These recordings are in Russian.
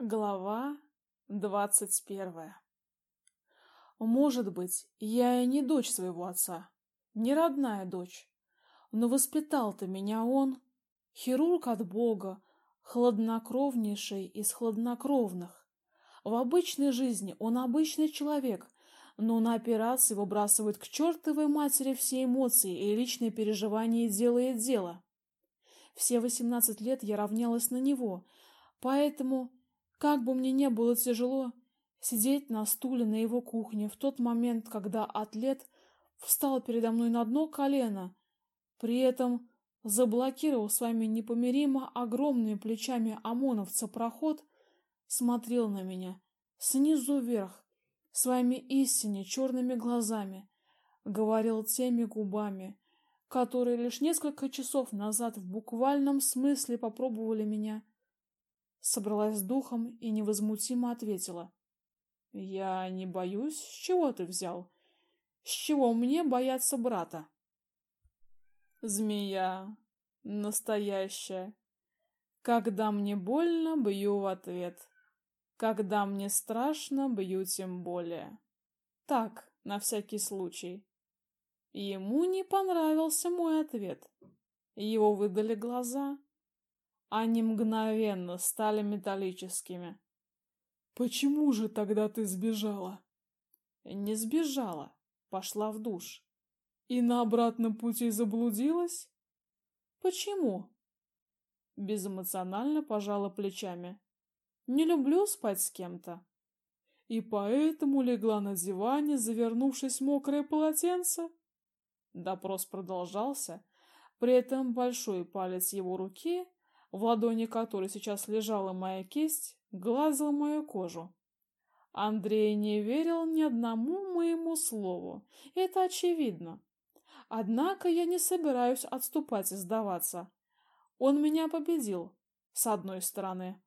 Глава двадцать первая Может быть, я и не дочь своего отца, не родная дочь, но воспитал-то меня он, хирург от Бога, хладнокровнейший из хладнокровных. В обычной жизни он обычный человек, но на операции выбрасывает к чертовой матери все эмоции и личные переживания и делает дело. Все восемнадцать лет я равнялась на него, поэтому как бы мне не было тяжело сидеть на стуле на его кухне в тот момент, когда атлет встал передо мной на одно колено, при этом заблокировал своими непомеримо огромными плечами ОМОНовца проход, смотрел на меня снизу вверх своими истинно черными глазами, говорил теми губами, которые лишь несколько часов назад в буквальном смысле попробовали меня собралась с духом и невозмутимо ответила: "Я не боюсь. С чего ты взял? С чего мне бояться брата?" Змея настоящая. Когда мне больно, бью в ответ. Когда мне страшно, бью тем более. Так, на всякий случай. Ему не понравился мой ответ. Его выдали глаза. Они мгновенно стали металлическими. Почему же тогда ты сбежала? Не сбежала, пошла в душ. И на обратном пути заблудилась? Почему? Безэмоционально пожала плечами. Не люблю спать с кем-то. И поэтому легла на диване, завернувшись в мокрое полотенце. Допрос продолжался, при этом большой палец его руки в ладони которой сейчас лежала моя кисть, гладила мою кожу. Андрей не верил ни одному моему слову, это очевидно. Однако я не собираюсь отступать и сдаваться. Он меня победил, с одной стороны,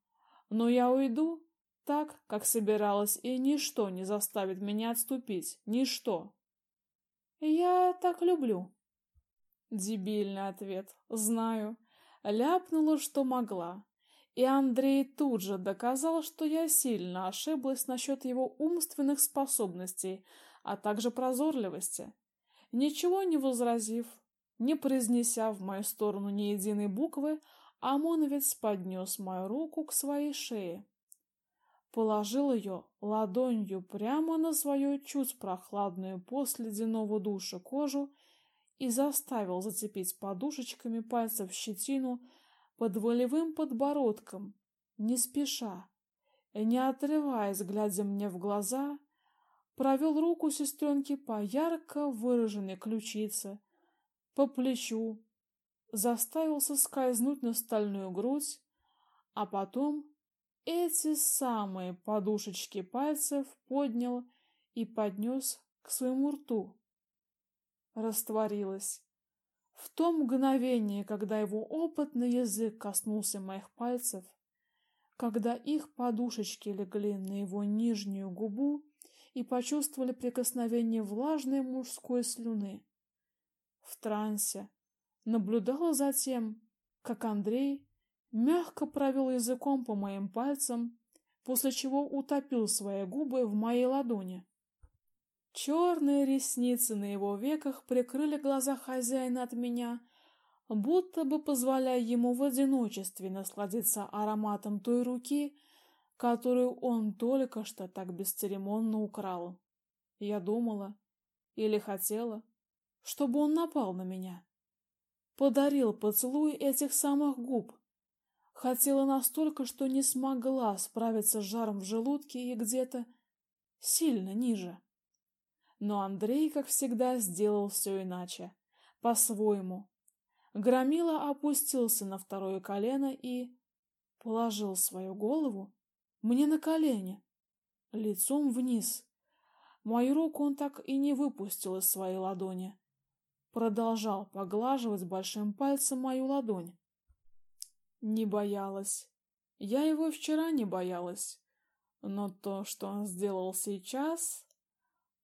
но я уйду так, как собиралась, и ничто не заставит меня отступить, ничто. Я так люблю. Дебильный ответ, знаю ляпнула, что могла. И Андрей тут же доказал, что я сильно ошиблась насчет его умственных способностей, а также прозорливости. Ничего не возразив, не произнеся в мою сторону ни единой буквы, Омоновец поднес мою руку к своей шее. Положил ее ладонью прямо на свою чуть прохладную после ледяного душа кожу и заставил зацепить подушечками пальцев щетину под волевым подбородком, не спеша, не отрываясь, глядя мне в глаза, провел руку сестренки по ярко выраженной ключице, по плечу, заставил соскользнуть на стальную грудь, а потом эти самые подушечки пальцев поднял и поднес к своему рту растворилась. В то мгновение, когда его опытный язык коснулся моих пальцев, когда их подушечки легли на его нижнюю губу и почувствовали прикосновение влажной мужской слюны. В трансе наблюдала за тем, как Андрей мягко провел языком по моим пальцам, после чего утопил свои губы в моей ладони. Черные ресницы на его веках прикрыли глаза хозяина от меня, будто бы позволяя ему в одиночестве насладиться ароматом той руки, которую он только что так бесцеремонно украл. Я думала или хотела, чтобы он напал на меня. Подарил поцелуй этих самых губ. Хотела настолько, что не смогла справиться с жаром в желудке и где-то сильно ниже. Но Андрей, как всегда, сделал все иначе, по-своему. Громила опустился на второе колено и положил свою голову мне на колени, лицом вниз. Мою руку он так и не выпустил из своей ладони. Продолжал поглаживать большим пальцем мою ладонь. Не боялась. Я его вчера не боялась. Но то, что он сделал сейчас,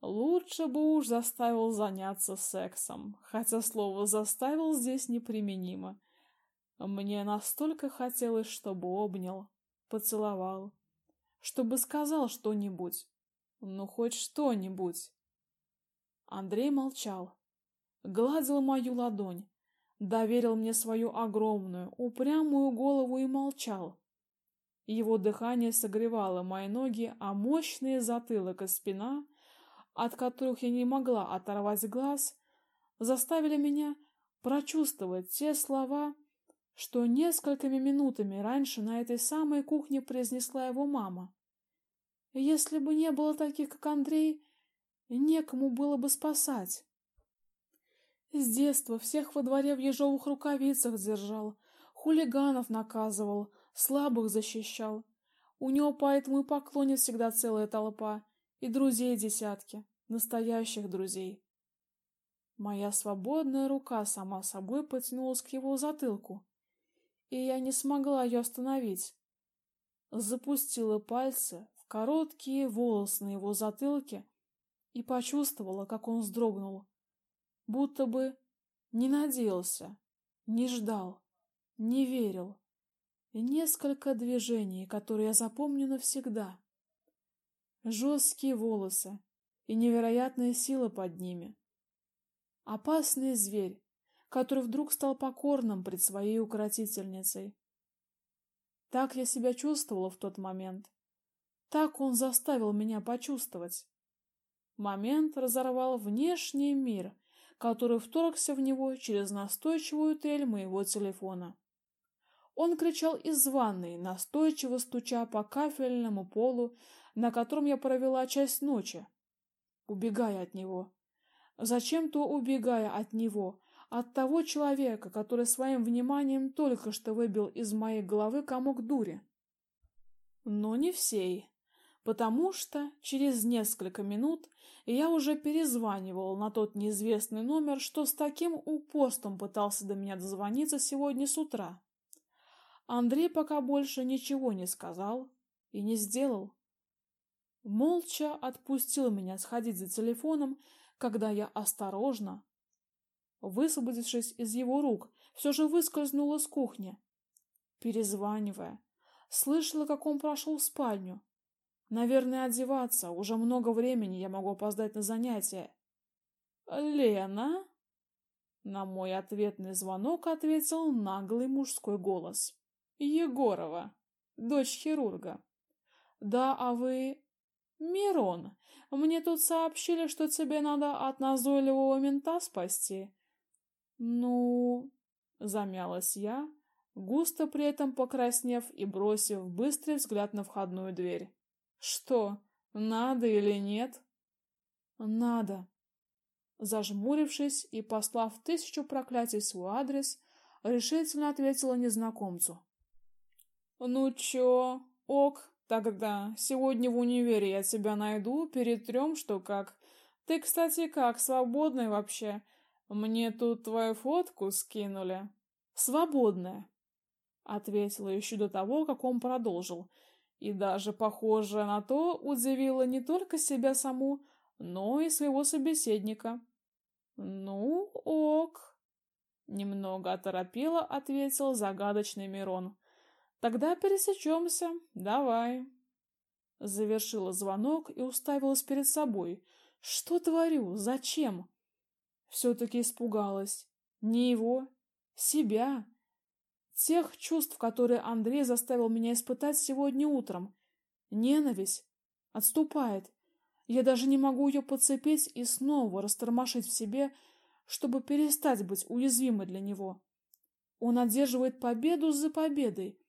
Лучше бы уж заставил заняться сексом, хотя слово заставил здесь неприменимо. Мне настолько хотелось, чтобы обнял, поцеловал, чтобы сказал что-нибудь. Ну, хоть что-нибудь. Андрей молчал, гладил мою ладонь, доверил мне свою огромную, упрямую голову и молчал. Его дыхание согревало мои ноги, а мощные затылок и спина, от которых я не могла оторвать глаз, заставили меня прочувствовать те слова, что несколькими минутами раньше на этой самой кухне произнесла его мама. Если бы не было таких, как Андрей, некому было бы спасать. С детства всех во дворе в ежовых рукавицах держал, хулиганов наказывал, слабых защищал. У него поэтому и поклонит всегда целая толпа, и друзей десятки, настоящих друзей. Моя свободная рука сама собой потянулась к его затылку, и я не смогла ее остановить. Запустила пальцы в короткие волосы на его затылке и почувствовала, как он вздрогнул, будто бы не надеялся, не ждал, не верил. И несколько движений, которые я запомню навсегда. Жесткие волосы и невероятная сила под ними. Опасный зверь, который вдруг стал покорным пред своей укротительницей. Так я себя чувствовала в тот момент. Так он заставил меня почувствовать. Момент разорвал внешний мир, который вторгся в него через настойчивую трель моего телефона. Он кричал из ванной, настойчиво стуча по кафельному полу, на котором я провела часть ночи, убегая от него. Зачем-то убегая от него, от того человека, который своим вниманием только что выбил из моей головы комок дури. Но не всей, потому что через несколько минут я уже перезванивал на тот неизвестный номер, что с таким упорством пытался до меня дозвониться сегодня с утра. Андрей пока больше ничего не сказал и не сделал. Молча отпустил меня сходить за телефоном, когда я осторожно, высвободившись из его рук, все же выскользнула с кухни. Перезванивая, слышала, как он прошел в спальню. Наверное, одеваться. Уже много времени я могу опоздать на занятия. Лена? На мой ответный звонок ответил наглый мужской голос. Егорова, дочь хирурга. Да, а вы Мирон, мне тут сообщили, что тебе надо от назойливого мента спасти. Ну, замялась я, густо при этом покраснев и бросив быстрый взгляд на входную дверь. Что, надо или нет? Надо. Зажмурившись и послав тысячу проклятий свой адрес, решительно ответила незнакомцу. Ну чё, ок, тогда сегодня в универе я тебя найду, перетрем, что как. Ты, кстати, как, свободный вообще? Мне тут твою фотку скинули. Свободная, ответила еще до того, как он продолжил. И даже, похоже на то, удивила не только себя саму, но и своего собеседника. Ну, ок. Немного оторопело ответил загадочный Мирон. Тогда пересечемся. Давай. Завершила звонок и уставилась перед собой. Что творю? Зачем? все-таки испугалась. Не его, себя. Тех чувств, которые Андрей заставил меня испытать сегодня утром. Ненависть отступает. Я даже не могу ее подцепить и снова растормошить в себе, чтобы перестать быть уязвимой для него. Он одерживает победу за победой,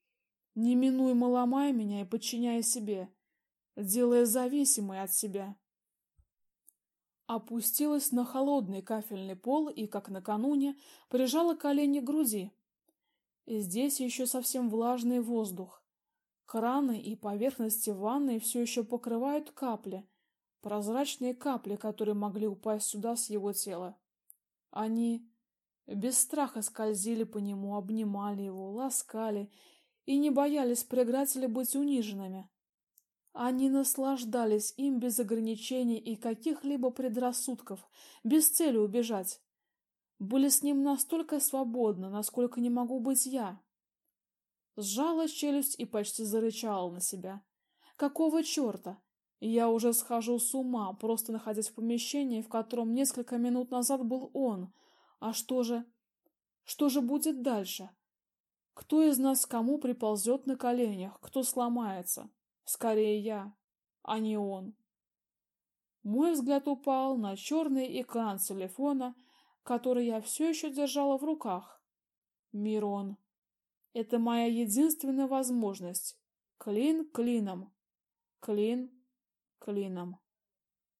неминуемо ломая меня и подчиняя себе, делая зависимой от себя опустилась на холодный кафельный пол и, как накануне, прижала колени к груди. И здесь еще совсем влажный воздух. Краны и поверхности ванной все еще покрывают капли, прозрачные капли, которые могли упасть сюда с его тела. Они без страха скользили по нему, обнимали его, ласкали и не боялись проиграть или быть униженными. Они наслаждались им без ограничений и каких-либо предрассудков, без цели убежать. Были с ним настолько свободны, насколько не могу быть я. Сжала челюсть и почти зарычала на себя. Какого черта? Я уже схожу с ума, просто находясь в помещении, в котором несколько минут назад был он. А что же... Что же будет дальше? Кто из нас кому приползет на коленях, кто сломается? Скорее я, а не он. Мой взгляд упал на черный экран телефона, который я все еще держала в руках. Мирон. Это моя единственная возможность. Клин клином. Клин клином.